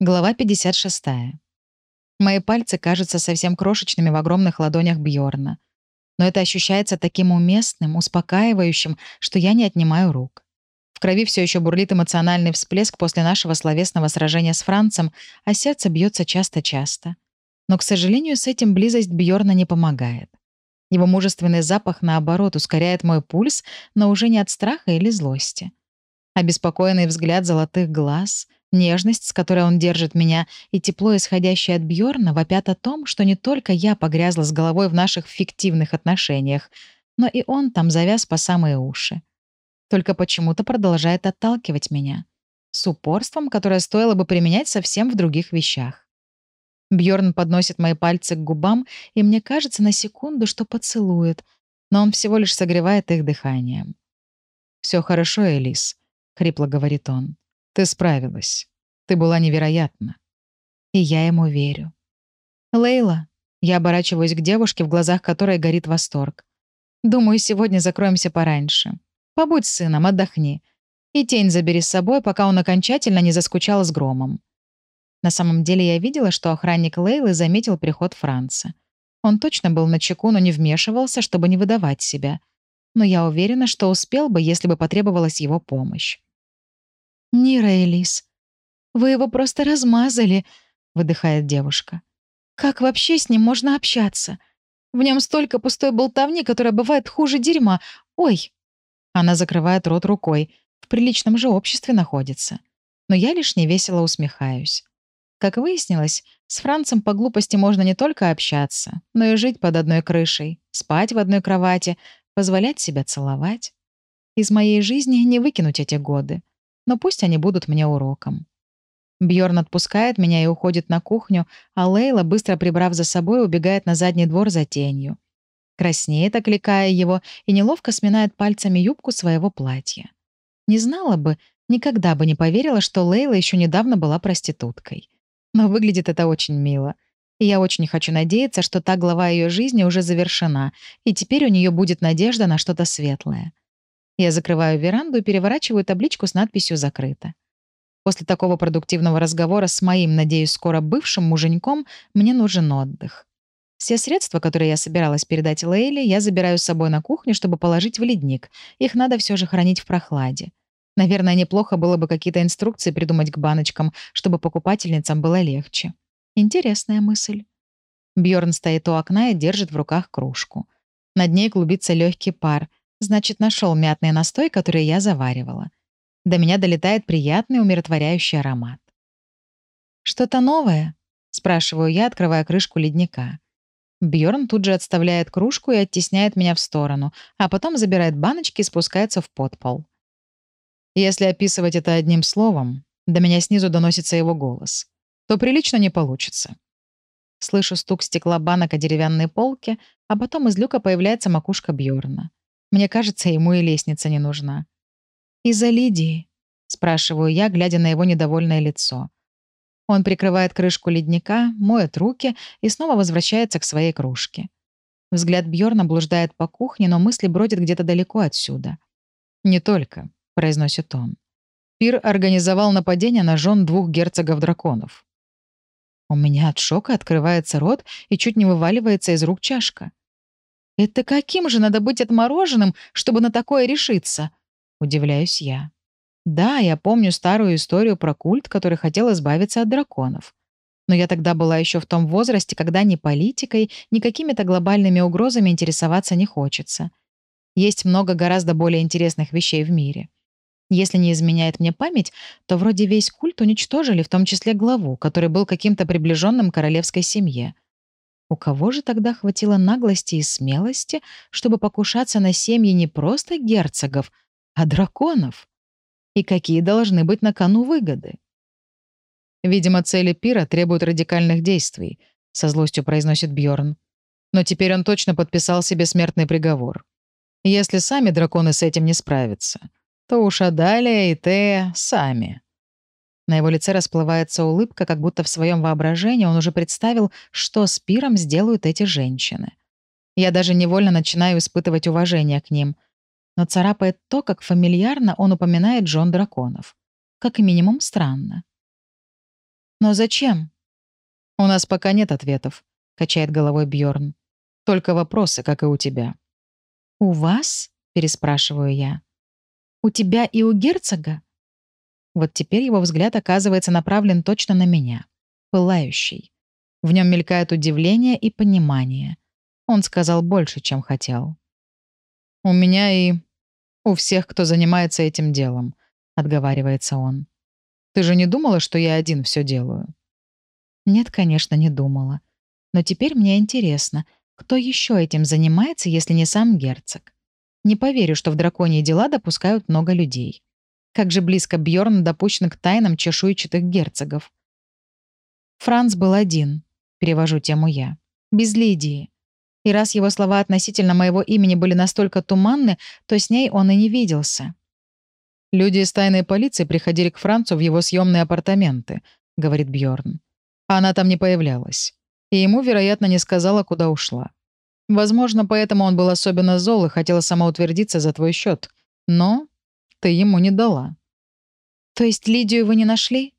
Глава 56. Мои пальцы кажутся совсем крошечными в огромных ладонях Бьорна. Но это ощущается таким уместным, успокаивающим, что я не отнимаю рук. В крови все еще бурлит эмоциональный всплеск после нашего словесного сражения с Францем, а сердце бьется часто-часто. Но, к сожалению, с этим близость Бьорна не помогает. Его мужественный запах, наоборот, ускоряет мой пульс, но уже не от страха или злости. Обеспокоенный взгляд золотых глаз — Нежность, с которой он держит меня, и тепло, исходящее от Бьорна, вопят о том, что не только я погрязла с головой в наших фиктивных отношениях, но и он там завяз по самые уши. Только почему-то продолжает отталкивать меня. С упорством, которое стоило бы применять совсем в других вещах. Бьорн подносит мои пальцы к губам, и мне кажется на секунду, что поцелует, но он всего лишь согревает их дыханием. Все хорошо, Элис», — хрипло говорит он. Ты справилась. Ты была невероятна. И я ему верю. Лейла, я оборачиваюсь к девушке, в глазах которой горит восторг. Думаю, сегодня закроемся пораньше. Побудь с сыном, отдохни. И тень забери с собой, пока он окончательно не заскучал с громом. На самом деле я видела, что охранник Лейлы заметил приход Франца. Он точно был на чеку, но не вмешивался, чтобы не выдавать себя. Но я уверена, что успел бы, если бы потребовалась его помощь. «Нира Элис, вы его просто размазали», — выдыхает девушка. «Как вообще с ним можно общаться? В нем столько пустой болтовни, которая бывает хуже дерьма. Ой!» Она закрывает рот рукой. В приличном же обществе находится. Но я лишь невесело усмехаюсь. Как выяснилось, с Францем по глупости можно не только общаться, но и жить под одной крышей, спать в одной кровати, позволять себя целовать. Из моей жизни не выкинуть эти годы но пусть они будут мне уроком. Бьорн отпускает меня и уходит на кухню, а Лейла, быстро прибрав за собой, убегает на задний двор за тенью. Краснеет, окликая его, и неловко сминает пальцами юбку своего платья. Не знала бы, никогда бы не поверила, что Лейла еще недавно была проституткой. Но выглядит это очень мило. И я очень хочу надеяться, что та глава ее жизни уже завершена, и теперь у нее будет надежда на что-то светлое. Я закрываю веранду и переворачиваю табличку с надписью «Закрыто». После такого продуктивного разговора с моим, надеюсь, скоро бывшим муженьком, мне нужен отдых. Все средства, которые я собиралась передать Лейле, я забираю с собой на кухню, чтобы положить в ледник. Их надо все же хранить в прохладе. Наверное, неплохо было бы какие-то инструкции придумать к баночкам, чтобы покупательницам было легче. Интересная мысль. Бьорн стоит у окна и держит в руках кружку. Над ней клубится легкий пар. Значит, нашел мятный настой, который я заваривала. До меня долетает приятный умиротворяющий аромат. «Что-то новое?» — спрашиваю я, открывая крышку ледника. Бьорн тут же отставляет кружку и оттесняет меня в сторону, а потом забирает баночки и спускается в подпол. Если описывать это одним словом, до меня снизу доносится его голос, то прилично не получится. Слышу стук стекла банок о деревянной полке, а потом из люка появляется макушка Бьорна. Мне кажется, ему и лестница не нужна. «Из-за Лидии?» — спрашиваю я, глядя на его недовольное лицо. Он прикрывает крышку ледника, моет руки и снова возвращается к своей кружке. Взгляд Бьорна блуждает по кухне, но мысли бродят где-то далеко отсюда. «Не только», — произносит он. Пир организовал нападение на жен двух герцогов-драконов. У меня от шока открывается рот и чуть не вываливается из рук чашка. Это каким же надо быть отмороженным, чтобы на такое решиться? Удивляюсь я. Да, я помню старую историю про культ, который хотел избавиться от драконов. Но я тогда была еще в том возрасте, когда ни политикой, ни какими-то глобальными угрозами интересоваться не хочется. Есть много гораздо более интересных вещей в мире. Если не изменяет мне память, то вроде весь культ уничтожили, в том числе главу, который был каким-то приближенным королевской семье — у кого же тогда хватило наглости и смелости, чтобы покушаться на семьи не просто герцогов, а драконов? И какие должны быть на кону выгоды? Видимо, цели пира требуют радикальных действий, со злостью произносит Бьорн. Но теперь он точно подписал себе смертный приговор. Если сами драконы с этим не справятся, то уж Адалия и Тея сами. На его лице расплывается улыбка, как будто в своем воображении он уже представил, что с пиром сделают эти женщины. Я даже невольно начинаю испытывать уважение к ним. Но царапает то, как фамильярно он упоминает Джон Драконов. Как минимум странно. Но зачем? У нас пока нет ответов, качает головой Бьорн. Только вопросы, как и у тебя. У вас? переспрашиваю я. У тебя и у герцога? Вот теперь его взгляд оказывается направлен точно на меня, пылающий. В нем мелькает удивление и понимание. Он сказал больше, чем хотел. «У меня и у всех, кто занимается этим делом», — отговаривается он. «Ты же не думала, что я один все делаю?» Нет, конечно, не думала. Но теперь мне интересно, кто еще этим занимается, если не сам герцог? Не поверю, что в драконьи дела допускают много людей. Как же близко Бьорн допущен к тайнам чешуйчатых герцогов. Франц был один, перевожу тему я, без Лидии. И раз его слова относительно моего имени были настолько туманны, то с ней он и не виделся. «Люди из тайной полиции приходили к Францу в его съемные апартаменты», — говорит Бьорн. Она там не появлялась. И ему, вероятно, не сказала, куда ушла. Возможно, поэтому он был особенно зол и хотел самоутвердиться за твой счет. Но ты ему не дала. То есть Лидию вы не нашли?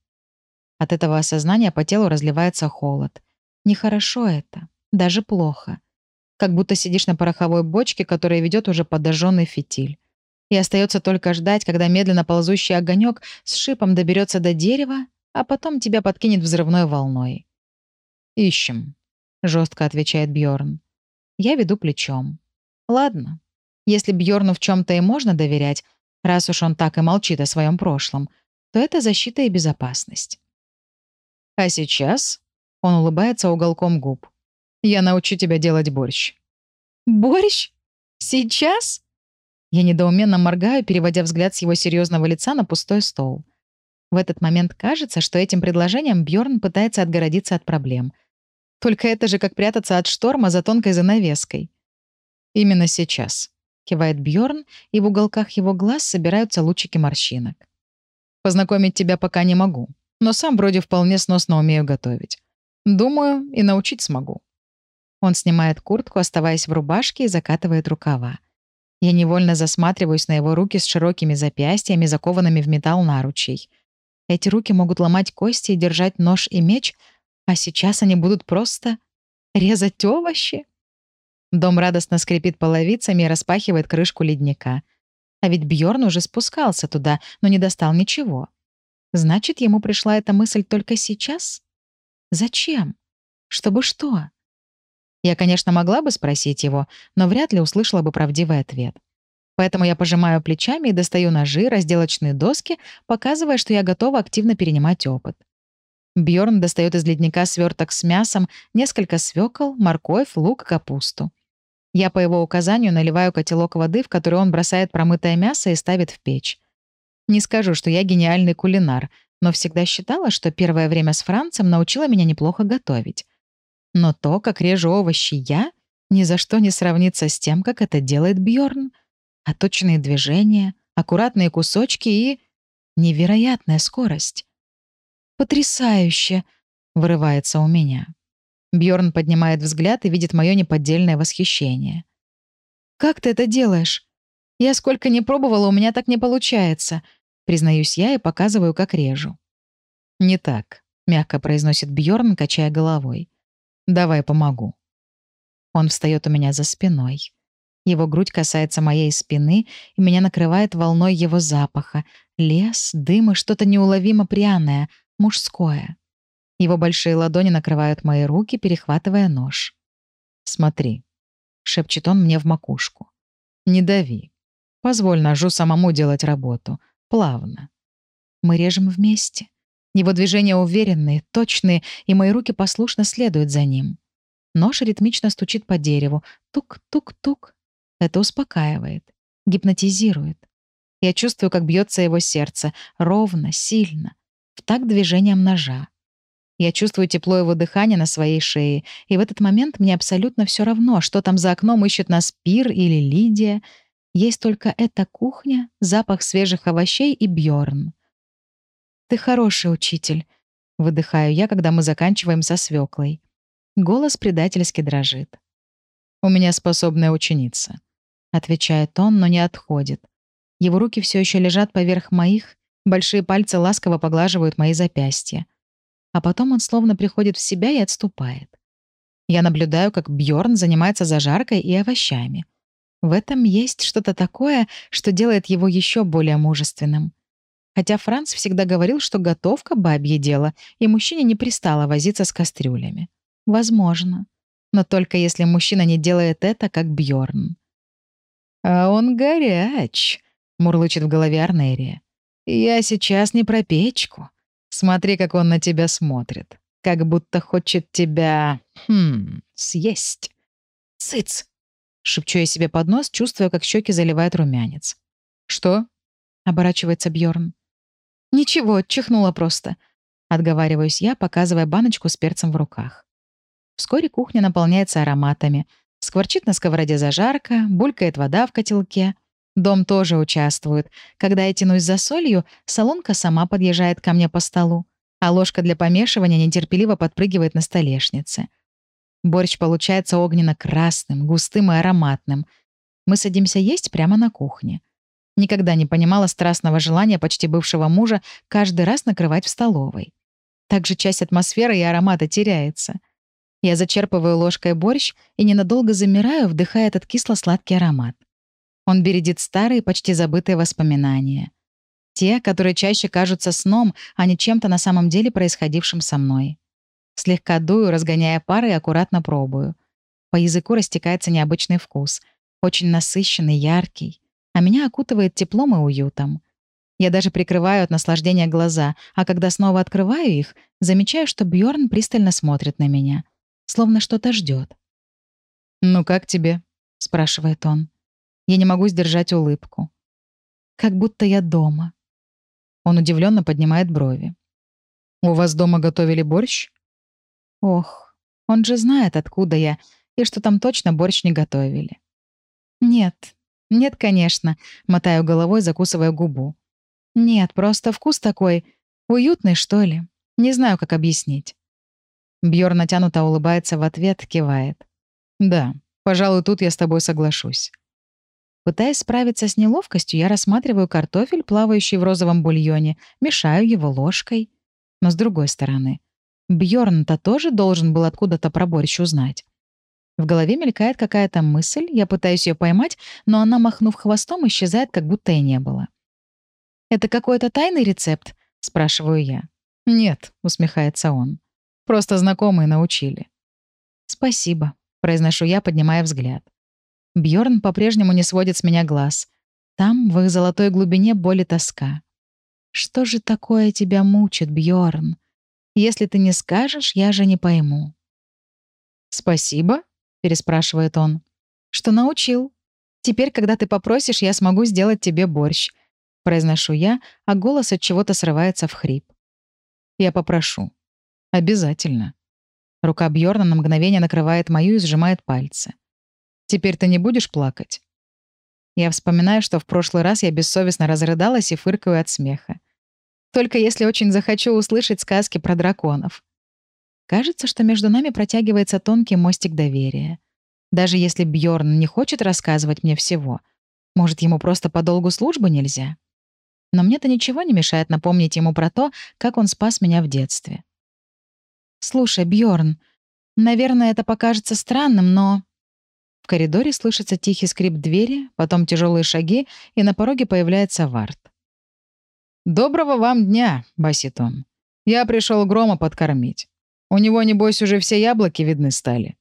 От этого осознания по телу разливается холод. Нехорошо это, даже плохо. Как будто сидишь на пороховой бочке, которая ведет уже подожженный фитиль. И остается только ждать, когда медленно ползущий огонек с шипом доберется до дерева, а потом тебя подкинет взрывной волной. «Ищем», — жестко отвечает Бьорн. Я веду плечом. Ладно. Если Бьорну в чем-то и можно доверять, раз уж он так и молчит о своем прошлом, то это защита и безопасность. А сейчас он улыбается уголком губ. Я научу тебя делать борщ. Борщ? Сейчас? Я недоуменно моргаю, переводя взгляд с его серьезного лица на пустой стол. В этот момент кажется, что этим предложением Бьорн пытается отгородиться от проблем — только это же как прятаться от шторма за тонкой занавеской. Именно сейчас, кивает Бьорн, и в уголках его глаз собираются лучики морщинок. Познакомить тебя пока не могу, но сам вроде вполне сносно умею готовить. Думаю, и научить смогу. Он снимает куртку, оставаясь в рубашке, и закатывает рукава. Я невольно засматриваюсь на его руки с широкими запястьями, закованными в металл наручей. Эти руки могут ломать кости и держать нож и меч, а сейчас они будут просто резать овощи. Дом радостно скрипит половицами и распахивает крышку ледника. А ведь Бьорн уже спускался туда, но не достал ничего. Значит, ему пришла эта мысль только сейчас? Зачем? Чтобы что? Я, конечно, могла бы спросить его, но вряд ли услышала бы правдивый ответ. Поэтому я пожимаю плечами и достаю ножи, разделочные доски, показывая, что я готова активно перенимать опыт. Бьорн достает из ледника сверток с мясом, несколько свекол, морковь, лук, капусту. Я по его указанию наливаю котелок воды, в который он бросает промытое мясо и ставит в печь. Не скажу, что я гениальный кулинар, но всегда считала, что первое время с Францем научила меня неплохо готовить. Но то, как режу овощи я, ни за что не сравнится с тем, как это делает Бьорн. А точные движения, аккуратные кусочки и невероятная скорость. «Потрясающе!» — вырывается у меня. Бьорн поднимает взгляд и видит мое неподдельное восхищение. «Как ты это делаешь? Я сколько не пробовала, у меня так не получается», — признаюсь я и показываю, как режу. «Не так», — мягко произносит Бьорн, качая головой. «Давай помогу». Он встает у меня за спиной. Его грудь касается моей спины, и меня накрывает волной его запаха. Лес, дым и что-то неуловимо пряное, мужское. Его большие ладони накрывают мои руки, перехватывая нож. «Смотри», — шепчет он мне в макушку. «Не дави. Позволь ножу самому делать работу. Плавно». Мы режем вместе. Его движения уверенные, точные, и мои руки послушно следуют за ним. Нож ритмично стучит по дереву. Тук-тук-тук. Это успокаивает, гипнотизирует. Я чувствую, как бьется его сердце, ровно, сильно в такт движением ножа. Я чувствую тепло его дыхания на своей шее, и в этот момент мне абсолютно все равно, что там за окном ищет нас Пир или Лидия. Есть только эта кухня, запах свежих овощей и Бьорн. «Ты хороший учитель», — выдыхаю я, когда мы заканчиваем со свеклой. Голос предательски дрожит. «У меня способная ученица», — отвечает он, но не отходит. Его руки все еще лежат поверх моих, Большие пальцы ласково поглаживают мои запястья. А потом он словно приходит в себя и отступает. Я наблюдаю, как Бьорн занимается зажаркой и овощами. В этом есть что-то такое, что делает его еще более мужественным. Хотя Франц всегда говорил, что готовка — бабье дело, и мужчине не пристало возиться с кастрюлями. Возможно. Но только если мужчина не делает это, как Бьорн. «А он горяч», — мурлычет в голове Арнерия. «Я сейчас не про печку. Смотри, как он на тебя смотрит. Как будто хочет тебя... Хм... съесть». «Сыц!» — шепчу я себе под нос, чувствуя, как щеки заливает румянец. «Что?» — оборачивается Бьорн. «Ничего, чихнула просто», — отговариваюсь я, показывая баночку с перцем в руках. Вскоре кухня наполняется ароматами. Скворчит на сковороде зажарка, булькает вода в котелке. Дом тоже участвует. Когда я тянусь за солью, солонка сама подъезжает ко мне по столу, а ложка для помешивания нетерпеливо подпрыгивает на столешнице. Борщ получается огненно-красным, густым и ароматным. Мы садимся есть прямо на кухне. Никогда не понимала страстного желания почти бывшего мужа каждый раз накрывать в столовой. Также часть атмосферы и аромата теряется. Я зачерпываю ложкой борщ и ненадолго замираю, вдыхая этот кисло-сладкий аромат. Он бередит старые, почти забытые воспоминания. Те, которые чаще кажутся сном, а не чем-то на самом деле происходившим со мной. Слегка дую, разгоняя пары и аккуратно пробую. По языку растекается необычный вкус. Очень насыщенный, яркий а меня окутывает теплом и уютом. Я даже прикрываю от наслаждения глаза, а когда снова открываю их, замечаю, что Бьорн пристально смотрит на меня, словно что-то ждет. «Ну как тебе?» — спрашивает он. Я не могу сдержать улыбку. Как будто я дома. Он удивленно поднимает брови. «У вас дома готовили борщ?» Ох, он же знает, откуда я, и что там точно борщ не готовили. Нет, «Нет, конечно», — мотаю головой, закусывая губу. «Нет, просто вкус такой... Уютный, что ли? Не знаю, как объяснить». Бьор натянуто улыбается в ответ, кивает. «Да, пожалуй, тут я с тобой соглашусь». Пытаясь справиться с неловкостью, я рассматриваю картофель, плавающий в розовом бульоне, мешаю его ложкой. Но с другой стороны, Бьорн-то тоже должен был откуда-то про борщ узнать. В голове мелькает какая-то мысль, я пытаюсь ее поймать, но она, махнув хвостом, исчезает, как будто и не было. «Это какой-то тайный рецепт?» — спрашиваю я. «Нет», — усмехается он. «Просто знакомые научили». «Спасибо», — произношу я, поднимая взгляд. Бьорн по-прежнему не сводит с меня глаз. Там, в их золотой глубине, боль и тоска. «Что же такое тебя мучит, Бьорн? Если ты не скажешь, я же не пойму». «Спасибо», — переспрашивает он. «Что научил? Теперь, когда ты попросишь, я смогу сделать тебе борщ», — произношу я, а голос от чего-то срывается в хрип. «Я попрошу. Обязательно». Рука Бьорна на мгновение накрывает мою и сжимает пальцы. «Теперь ты не будешь плакать?» Я вспоминаю, что в прошлый раз я бессовестно разрыдалась и фыркаю от смеха. Только если очень захочу услышать сказки про драконов. Кажется, что между нами протягивается тонкий мостик доверия. Даже если Бьорн не хочет рассказывать мне всего, может, ему просто по долгу службы нельзя? Но мне-то ничего не мешает напомнить ему про то, как он спас меня в детстве. «Слушай, Бьорн, наверное, это покажется странным, но...» Коридоре слышится тихий скрип двери, потом тяжелые шаги, и на пороге появляется Варт. «Доброго вам дня!» — басит он. «Я пришел Грома подкормить. У него, небось, уже все яблоки видны стали.